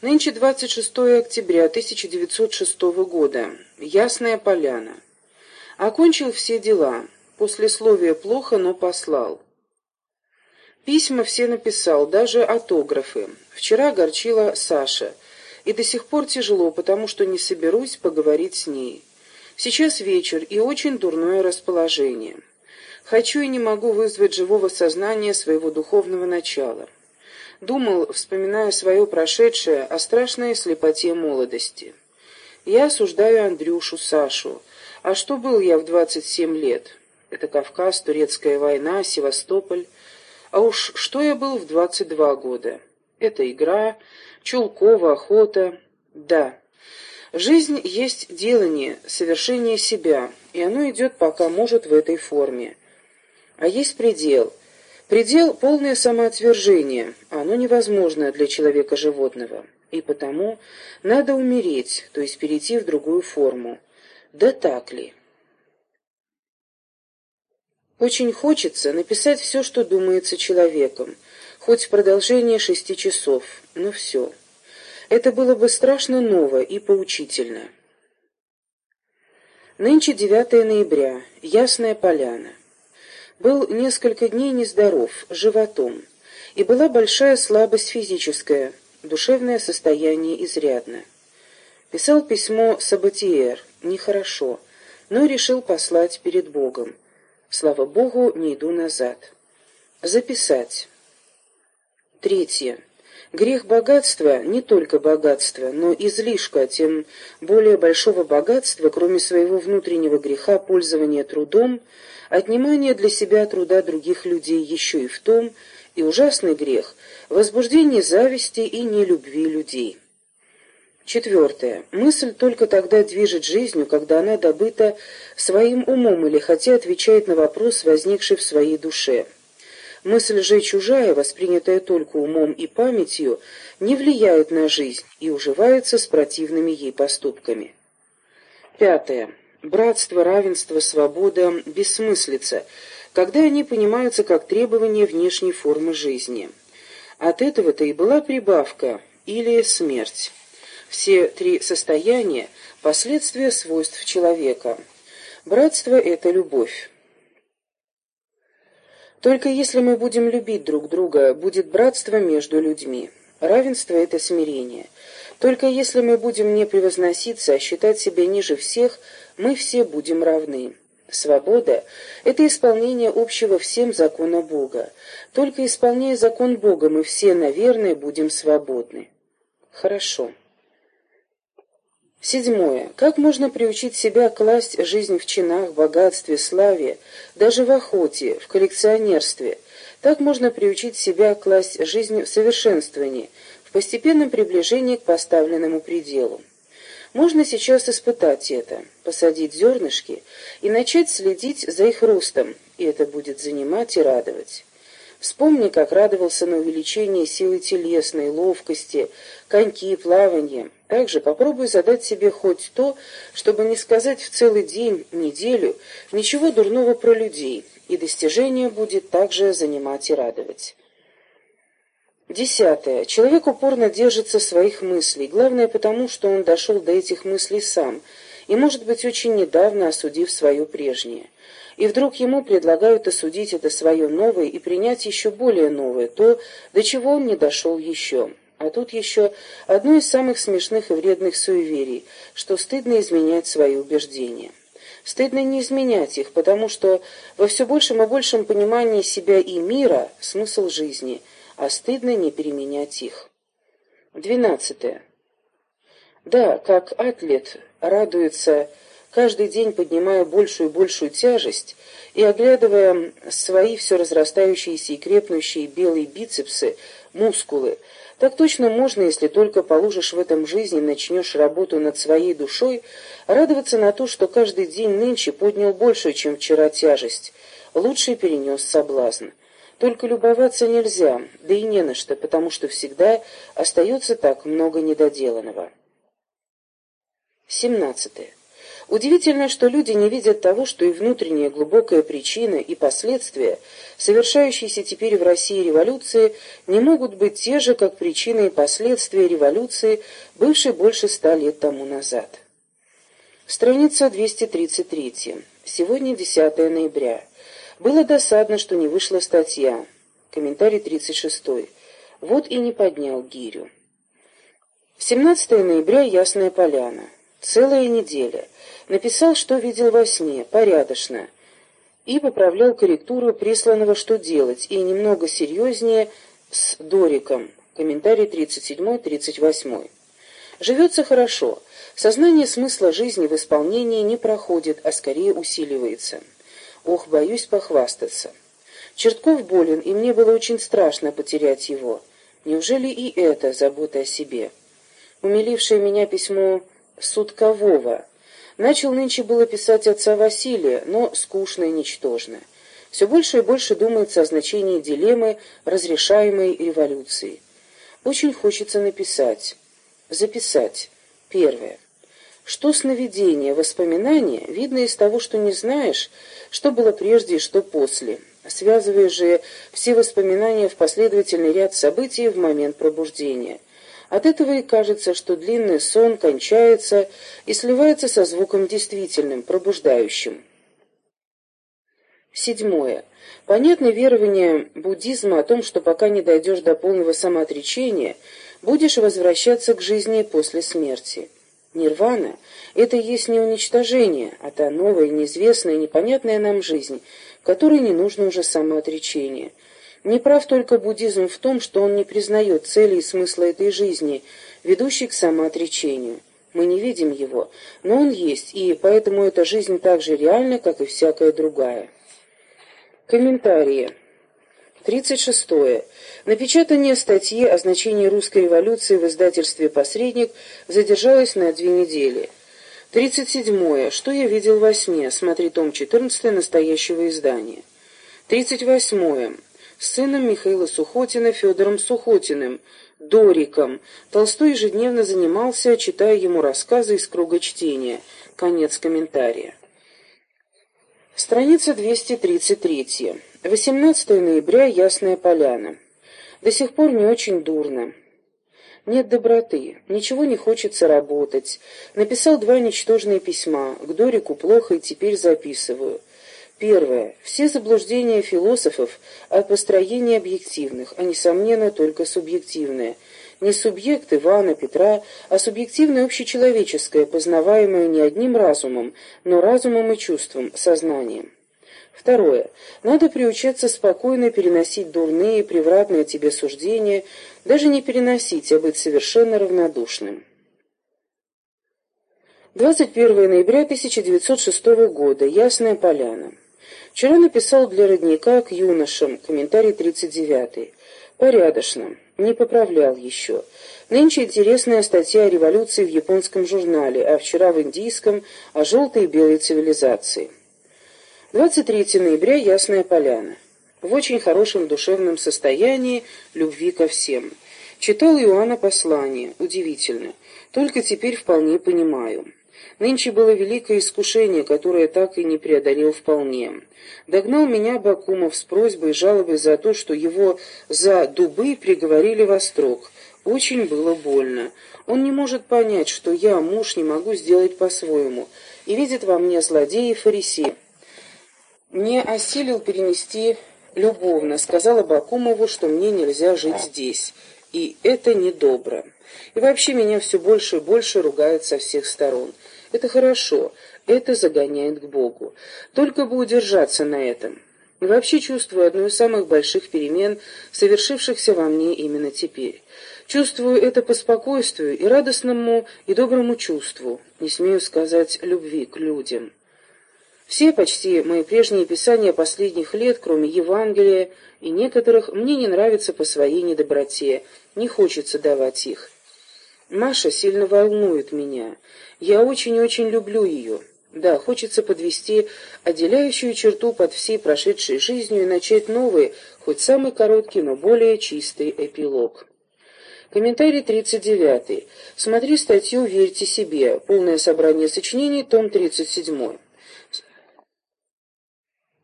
Нынче 26 октября 1906 года. Ясная поляна. Окончил все дела. Послесловие плохо, но послал. Письма все написал, даже автографы. Вчера огорчила Саша. И до сих пор тяжело, потому что не соберусь поговорить с ней. Сейчас вечер и очень дурное расположение. Хочу и не могу вызвать живого сознания своего духовного начала. Думал, вспоминая свое прошедшее, о страшной слепоте молодости. Я осуждаю Андрюшу, Сашу. А что был я в двадцать семь лет? Это Кавказ, Турецкая война, Севастополь. А уж что я был в двадцать два года? Это игра, Чулкова, охота. Да. Жизнь есть делание, совершение себя, и оно идет пока может в этой форме. А есть предел — Предел — полное самоотвержение, оно невозможно для человека-животного, и потому надо умереть, то есть перейти в другую форму. Да так ли? Очень хочется написать все, что думается человеком, хоть в продолжение шести часов, но все. Это было бы страшно ново и поучительно. Нынче 9 ноября. Ясная поляна был несколько дней нездоров, животом, и была большая слабость физическая, душевное состояние изрядно. Писал письмо Сабатиер, нехорошо, но решил послать перед Богом. Слава Богу, не иду назад. Записать. Третье. Грех богатства, не только богатства, но излишка, тем более большого богатства, кроме своего внутреннего греха пользования трудом, отнимание для себя труда других людей еще и в том, и ужасный грех – возбуждение зависти и нелюбви людей. Четвертое. Мысль только тогда движет жизнью, когда она добыта своим умом или хотя отвечает на вопрос, возникший в своей душе. Мысль же чужая, воспринятая только умом и памятью, не влияет на жизнь и уживается с противными ей поступками. Пятое. Братство, равенство, свобода – бессмыслица, когда они понимаются как требование внешней формы жизни. От этого-то и была прибавка или смерть. Все три состояния – последствия свойств человека. Братство – это любовь. Только если мы будем любить друг друга, будет братство между людьми. Равенство – это смирение. Только если мы будем не превозноситься, а считать себя ниже всех, мы все будем равны. Свобода – это исполнение общего всем закона Бога. Только исполняя закон Бога, мы все, наверное, будем свободны. Хорошо. Седьмое. Как можно приучить себя класть жизнь в чинах, богатстве, славе, даже в охоте, в коллекционерстве? Так можно приучить себя класть жизнь в совершенствовании, в постепенном приближении к поставленному пределу. Можно сейчас испытать это, посадить зернышки и начать следить за их ростом, и это будет занимать и радовать. Вспомни, как радовался на увеличение силы телесной, ловкости, коньки, плавания. Также попробуй задать себе хоть то, чтобы не сказать в целый день, неделю, ничего дурного про людей, и достижение будет также занимать и радовать. Десятое. Человек упорно держится своих мыслей, главное потому, что он дошел до этих мыслей сам, и, может быть, очень недавно осудив свое прежнее. И вдруг ему предлагают осудить это свое новое и принять еще более новое, то, до чего он не дошел еще. А тут еще одно из самых смешных и вредных суеверий, что стыдно изменять свои убеждения. Стыдно не изменять их, потому что во все большем и большем понимании себя и мира смысл жизни – а стыдно не переменять их. Двенадцатое. Да, как атлет радуется, каждый день поднимая большую и большую тяжесть и оглядывая свои все разрастающиеся и крепнущие белые бицепсы, мускулы, так точно можно, если только положишь в этом жизни, начнешь работу над своей душой, радоваться на то, что каждый день нынче поднял большую, чем вчера тяжесть, лучше перенес соблазн. Только любоваться нельзя, да и не на что, потому что всегда остается так много недоделанного. 17. Удивительно, что люди не видят того, что и внутренняя глубокая причина и последствия, совершающиеся теперь в России революции, не могут быть те же, как причины и последствия революции, бывшей больше ста лет тому назад. Страница 233. Сегодня 10 ноября. Было досадно, что не вышла статья. Комментарий 36. Вот и не поднял гирю. 17 ноября. Ясная поляна. Целая неделя. Написал, что видел во сне, порядочно. И поправлял корректуру присланного «Что делать» и немного серьезнее с Дориком. Комментарий 37-38. Живется хорошо. Сознание смысла жизни в исполнении не проходит, а скорее усиливается. Ох, боюсь похвастаться. Чертков болен, и мне было очень страшно потерять его. Неужели и это забота о себе? Умилившее меня письмо Судкового. Начал нынче было писать отца Василия, но скучно и ничтожно. Все больше и больше думается о значении дилеммы, разрешаемой революции. Очень хочется написать. Записать. Первое. Что сновидение, воспоминание, видно из того, что не знаешь, что было прежде и что после. Связывая же все воспоминания в последовательный ряд событий в момент пробуждения. От этого и кажется, что длинный сон кончается и сливается со звуком действительным, пробуждающим. Седьмое. Понятно верование буддизма о том, что пока не дойдешь до полного самоотречения, будешь возвращаться к жизни после смерти. Нирвана — это и есть не уничтожение, а та новая, неизвестная, непонятная нам жизнь, которой не нужно уже самоотречение — не прав только буддизм в том, что он не признает цели и смысла этой жизни, ведущей к самоотречению. Мы не видим его, но он есть, и поэтому эта жизнь так же реальна, как и всякая другая. Комментарии. 36. Напечатание статьи о значении русской революции в издательстве «Посредник» задержалось на две недели. 37. Что я видел во сне? Смотри том 14 настоящего издания. 38 с сыном Михаила Сухотина Федором Сухотиным, Дориком. Толстой ежедневно занимался, читая ему рассказы из круга чтения. Конец комментария. Страница 233. 18 ноября. Ясная поляна. До сих пор не очень дурно. Нет доброты, ничего не хочется работать. Написал два ничтожные письма. К Дорику плохо и теперь записываю. Первое. Все заблуждения философов от построения объективных, а несомненно только субъективные. Не субъект Ивана, Петра, а субъективное общечеловеческое, познаваемое не одним разумом, но разумом и чувством, сознанием. Второе. Надо приучаться спокойно переносить дурные, превратные тебе суждения, даже не переносить, а быть совершенно равнодушным. 21 ноября 1906 года. Ясная поляна. Вчера написал для родника к юношам, комментарий 39 Порядочно. Не поправлял еще. Нынче интересная статья о революции в японском журнале, а вчера в индийском о желтой и белой цивилизации. 23 ноября. Ясная поляна. В очень хорошем душевном состоянии любви ко всем. Читал Иоанна послание. Удивительно. Только теперь вполне понимаю. Нынче было великое искушение, которое так и не преодолел вполне. Догнал меня Бакумов с просьбой и жалобой за то, что его за дубы приговорили во строк. Очень было больно. Он не может понять, что я, муж, не могу сделать по-своему, и видит во мне злодея и фариси. Не осилил перенести любовно, сказала Бакумову, что мне нельзя жить здесь, и это недобро. И вообще меня все больше и больше ругают со всех сторон. Это хорошо, это загоняет к Богу. Только бы удержаться на этом. И вообще чувствую одну из самых больших перемен, совершившихся во мне именно теперь. Чувствую это по спокойствию и радостному, и доброму чувству, не смею сказать, любви к людям. Все почти мои прежние писания последних лет, кроме Евангелия и некоторых, мне не нравятся по своей недоброте, не хочется давать их. Маша сильно волнует меня. Я очень-очень люблю ее. Да, хочется подвести отделяющую черту под всей прошедшей жизнью и начать новый, хоть самый короткий, но более чистый эпилог. Комментарий 39. Смотри статью «Верьте себе». Полное собрание сочинений, том 37.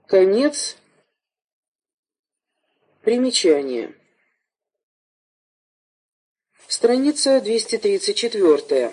Конец. Примечание. Страница 234.